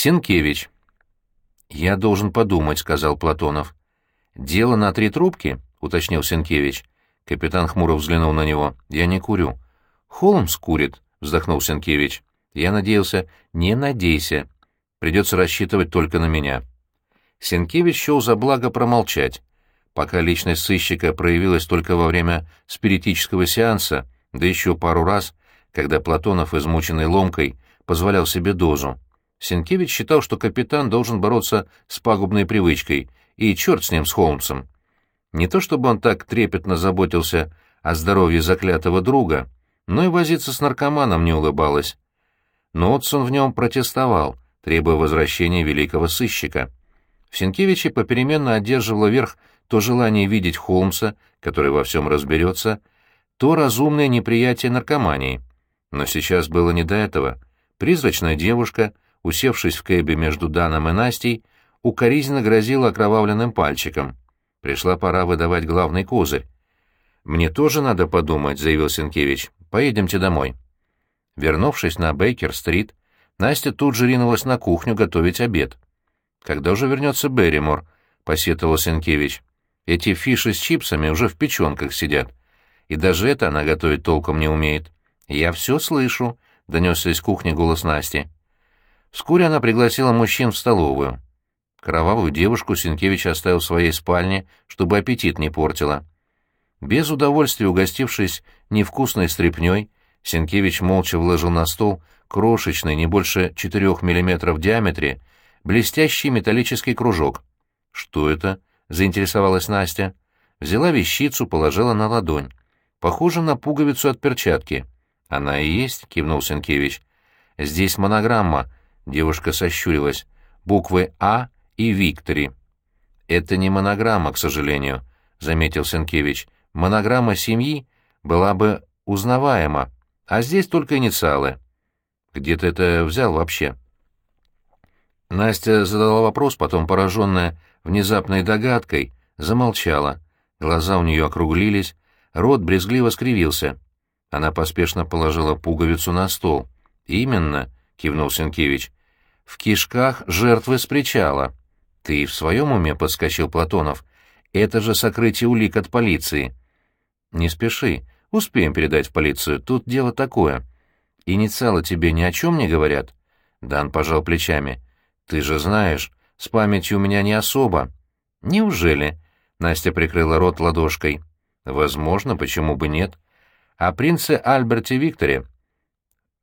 Сенкевич. «Я должен подумать», — сказал Платонов. «Дело на три трубки?» — уточнил Сенкевич. Капитан хмуро взглянул на него. «Я не курю». «Холмс курит», — вздохнул Сенкевич. «Я надеялся...» «Не надейся. Придется рассчитывать только на меня». Сенкевич счел за благо промолчать. Пока личность сыщика проявилась только во время спиритического сеанса, да еще пару раз, когда Платонов, измученный ломкой, позволял себе дозу. Сенкевич считал, что капитан должен бороться с пагубной привычкой, и черт с ним, с Холмсом. Не то чтобы он так трепетно заботился о здоровье заклятого друга, но и возиться с наркоманом не улыбалось. Но Отсон в нем протестовал, требуя возвращения великого сыщика. В Сенкевиче попеременно одерживало верх то желание видеть Холмса, который во всем разберется, то разумное неприятие наркомании. Но сейчас было не до этого. Призрачная девушка, усевшись в кэбе между Даном и Настей, укоризненно грозила окровавленным пальчиком. Пришла пора выдавать главный козырь. «Мне тоже надо подумать», — заявил Сенкевич. «Поедемте домой». Вернувшись на Бейкер-стрит, Настя тут же ринулась на кухню готовить обед. «Когда уже вернется Берримор?» — посетовал Сенкевич. «Эти фиши с чипсами уже в печенках сидят. И даже это она готовить толком не умеет». «Я все слышу», — донесся из кухни голос Насти. Вскоре она пригласила мужчин в столовую. Кровавую девушку Сенкевич оставил в своей спальне, чтобы аппетит не портила. Без удовольствия угостившись невкусной стряпнёй, Сенкевич молча вложил на стол крошечный, не больше четырех миллиметров в диаметре, блестящий металлический кружок. «Что это?» — заинтересовалась Настя. Взяла вещицу, положила на ладонь. Похоже на пуговицу от перчатки. «Она и есть», — кивнул Сенкевич. «Здесь монограмма», — девушка сощурилась. «Буквы «А» и «Виктори». «Это не монограмма, к сожалению», — заметил Сенкевич. «Монограмма семьи была бы узнаваема, а здесь только инициалы». «Где ты это взял вообще?» Настя задала вопрос, потом, пораженная внезапной догадкой, замолчала. Глаза у нее округлились, рот брезгливо скривился. Она поспешно положила пуговицу на стол. «Именно», — кивнул Сенкевич, — «в кишках жертвы с причала». «Ты в своем уме?» — подскочил Платонов. «Это же сокрытие улик от полиции». «Не спеши. Успеем передать в полицию. Тут дело такое. Инициалы тебе ни о чем не говорят?» Дан пожал плечами. «Ты же знаешь, с памятью у меня не особо». «Неужели?» — Настя прикрыла рот ладошкой. «Возможно, почему бы нет?» «А принце Альберте Викторе?»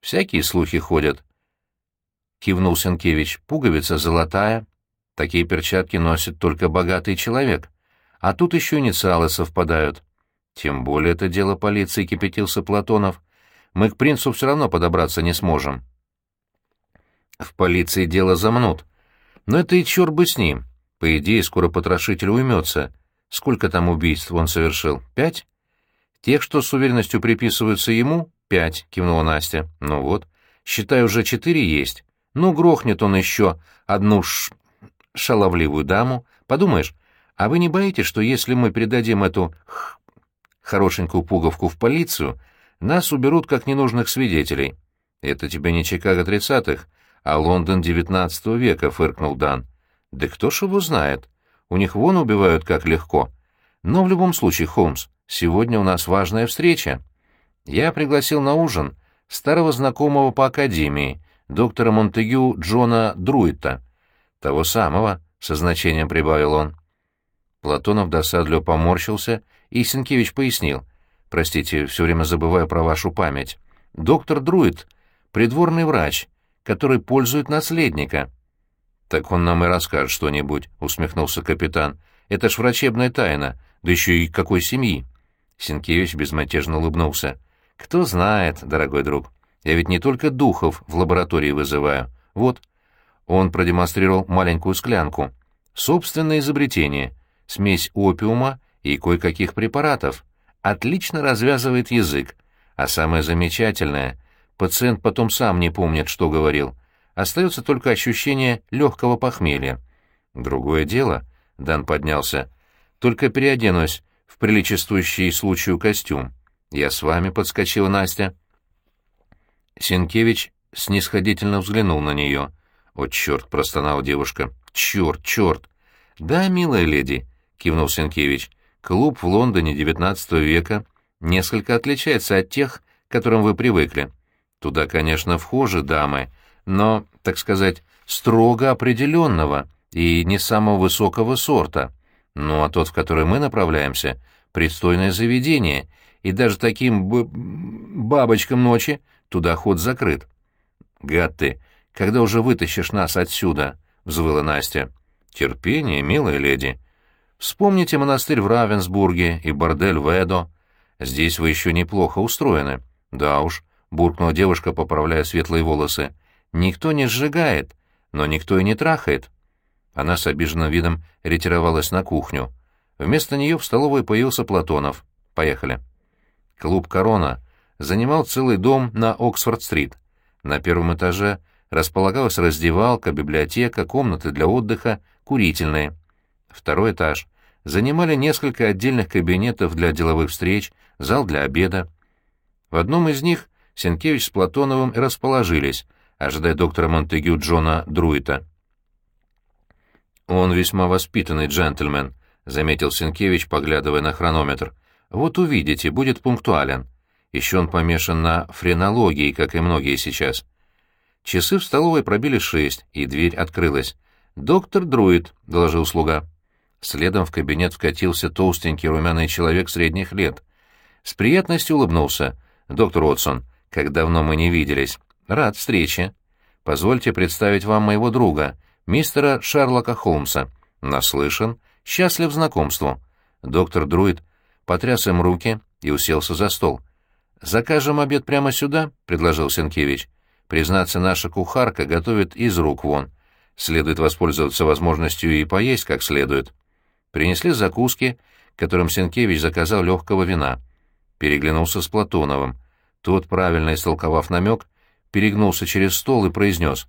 «Всякие слухи ходят». Кивнул Сенкевич. «Пуговица золотая, Такие перчатки носит только богатый человек. А тут еще инициалы совпадают. Тем более это дело полиции, кипятился Платонов. Мы к принцу все равно подобраться не сможем. В полиции дело замнут. Но это и черт бы с ним. По идее, скоро потрошитель уймется. Сколько там убийств он совершил? Пять? Тех, что с уверенностью приписываются ему, пять, кивнула Настя. Ну вот, считай, уже четыре есть. Ну, грохнет он еще одну ш шаловливую даму. Подумаешь, а вы не боитесь, что если мы передадим эту х... хорошенькую пуговку в полицию, нас уберут как ненужных свидетелей? Это тебе не Чикаго тридцатых, а Лондон девятнадцатого века, — фыркнул Дан. Да кто ж его знает? У них вон убивают как легко. Но в любом случае, Холмс, сегодня у нас важная встреча. Я пригласил на ужин старого знакомого по академии, доктора Монтегю Джона Друита. «Того самого», — со значением прибавил он. Платонов досадливо поморщился, и Сенкевич пояснил. «Простите, все время забываю про вашу память. Доктор Друид — придворный врач, который пользует наследника». «Так он нам и расскажет что-нибудь», — усмехнулся капитан. «Это ж врачебная тайна, да еще и какой семьи». Сенкевич безмятежно улыбнулся. «Кто знает, дорогой друг, я ведь не только духов в лаборатории вызываю. Вот, он продемонстрировал маленькую склянку. Собственное изобретение. Смесь опиума и кое-каких препаратов. Отлично развязывает язык. А самое замечательное, пациент потом сам не помнит, что говорил. Остается только ощущение легкого похмелья. Другое дело, Дан поднялся, только переоденусь в приличествующий случаю костюм. Я с вами, подскочила Настя. Сенкевич снисходительно взглянул на нее — «О, черт!» — простонала девушка. «Черт, черт!» «Да, милая леди», — кивнул Сенкевич. «Клуб в Лондоне XIX века несколько отличается от тех, к которым вы привыкли. Туда, конечно, вхожи дамы, но, так сказать, строго определенного и не самого высокого сорта. Ну а тот, в который мы направляемся, пристойное заведение, и даже таким бабочкам ночи туда ход закрыт. «Гад ты! Когда уже вытащишь нас отсюда?» — взвыла Настя. «Терпение, милая леди. Вспомните монастырь в Равенсбурге и бордель в Эдо. Здесь вы еще неплохо устроены». «Да уж», — буркнула девушка, поправляя светлые волосы. «Никто не сжигает, но никто и не трахает». Она с обиженным видом ретировалась на кухню. Вместо нее в столовой появился Платонов. «Поехали». Клуб «Корона» занимал целый дом на Оксфорд-стрит. На первом этаже располагалась раздевалка, библиотека, комнаты для отдыха, курительные. Второй этаж занимали несколько отдельных кабинетов для деловых встреч, зал для обеда. В одном из них Сенкевич с Платоновым и расположились, ожидая доктора Монтегю Джона Друита. «Он весьма воспитанный джентльмен», — заметил Сенкевич, поглядывая на хронометр. «Вот увидите, будет пунктуален. Еще он помешан на френологии, как и многие сейчас». Часы в столовой пробили шесть, и дверь открылась. «Доктор Друид», — доложил слуга. Следом в кабинет вкатился толстенький румяный человек средних лет. С приятностью улыбнулся. «Доктор Отсон, как давно мы не виделись. Рад встрече. Позвольте представить вам моего друга, мистера Шерлока Холмса. Наслышан, счастлив знакомству. Доктор Друид потряс им руки и уселся за стол. «Закажем обед прямо сюда?» — предложил Сенкевич. «Признаться, наша кухарка готовит из рук вон. Следует воспользоваться возможностью и поесть как следует». Принесли закуски, которым Сенкевич заказал легкого вина. Переглянулся с Платоновым. Тот, правильно истолковав намек, перегнулся через стол и произнес.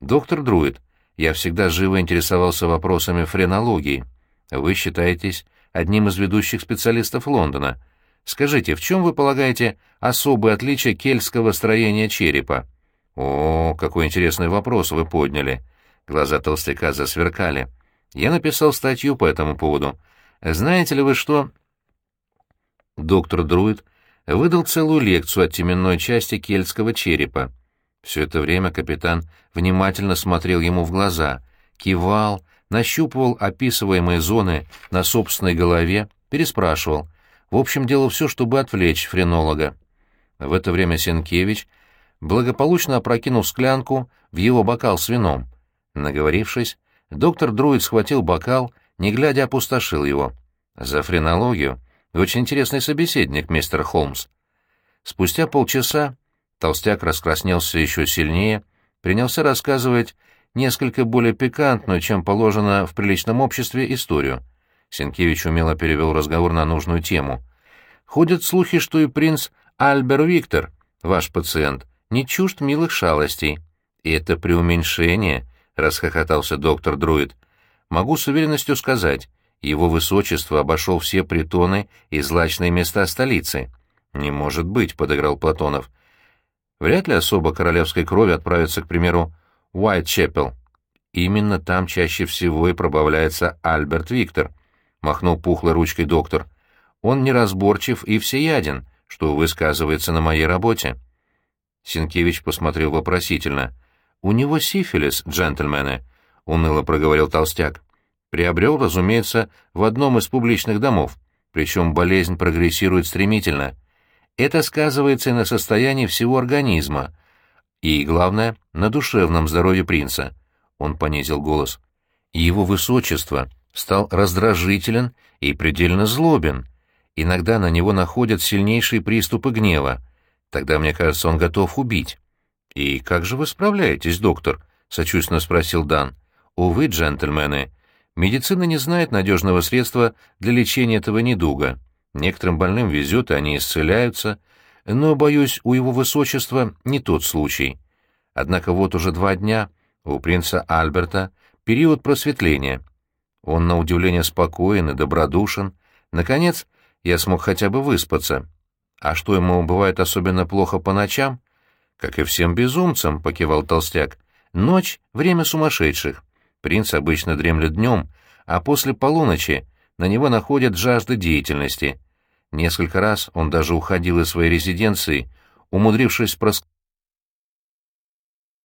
«Доктор Друид, я всегда живо интересовался вопросами френологии. Вы считаетесь одним из ведущих специалистов Лондона. Скажите, в чем вы полагаете особое отличие кельтского строения черепа? О, какой интересный вопрос вы подняли. Глаза толстяка засверкали. Я написал статью по этому поводу. Знаете ли вы что? Доктор Друид выдал целую лекцию о теменной части кельтского черепа. Все это время капитан внимательно смотрел ему в глаза, кивал, нащупывал описываемые зоны на собственной голове, переспрашивал. В общем, делал все, чтобы отвлечь френолога. В это время Сенкевич благополучно опрокинул склянку в его бокал с вином. Наговорившись, доктор Друид схватил бокал, не глядя опустошил его. За френологию очень интересный собеседник, мистер Холмс. Спустя полчаса Толстяк раскраснелся еще сильнее, принялся рассказывать несколько более пикантную, чем положено в приличном обществе, историю. Сенкевич умело перевел разговор на нужную тему. «Ходят слухи, что и принц Альбер Виктор, ваш пациент, не чужд милых шалостей». «И это преуменьшение», — расхохотался доктор Друид. «Могу с уверенностью сказать, его высочество обошел все притоны и злачные места столицы». «Не может быть», — подыграл Платонов. Вряд ли особо королевской крови отправится, к примеру, Уайтчепел. Именно там чаще всего и пробавляется Альберт Виктор, — махнул пухлой ручкой доктор. Он неразборчив и всеяден, что высказывается на моей работе. Синкевич посмотрел вопросительно. «У него сифилис, джентльмены», — уныло проговорил толстяк. «Приобрел, разумеется, в одном из публичных домов, причем болезнь прогрессирует стремительно. Это сказывается и на состоянии всего организма, и, главное, на душевном здоровье принца. Он понизил голос. Его высочество стал раздражителен и предельно злобен. Иногда на него находят сильнейшие приступы гнева. Тогда, мне кажется, он готов убить. «И как же вы справляетесь, доктор?» — сочувственно спросил Дан. «Увы, джентльмены, медицина не знает надежного средства для лечения этого недуга. Некоторым больным везет, и они исцеляются, но, боюсь, у его высочества не тот случай. Однако вот уже два дня у принца Альберта период просветления. Он, на удивление, спокоен и добродушен. Наконец, я смог хотя бы выспаться. А что ему бывает особенно плохо по ночам? Как и всем безумцам, — покивал толстяк. Ночь — время сумасшедших. Принц обычно дремлет днем, а после полуночи на него находят жажды деятельности. Несколько раз он даже уходил из своей резиденции, умудрившись проскочить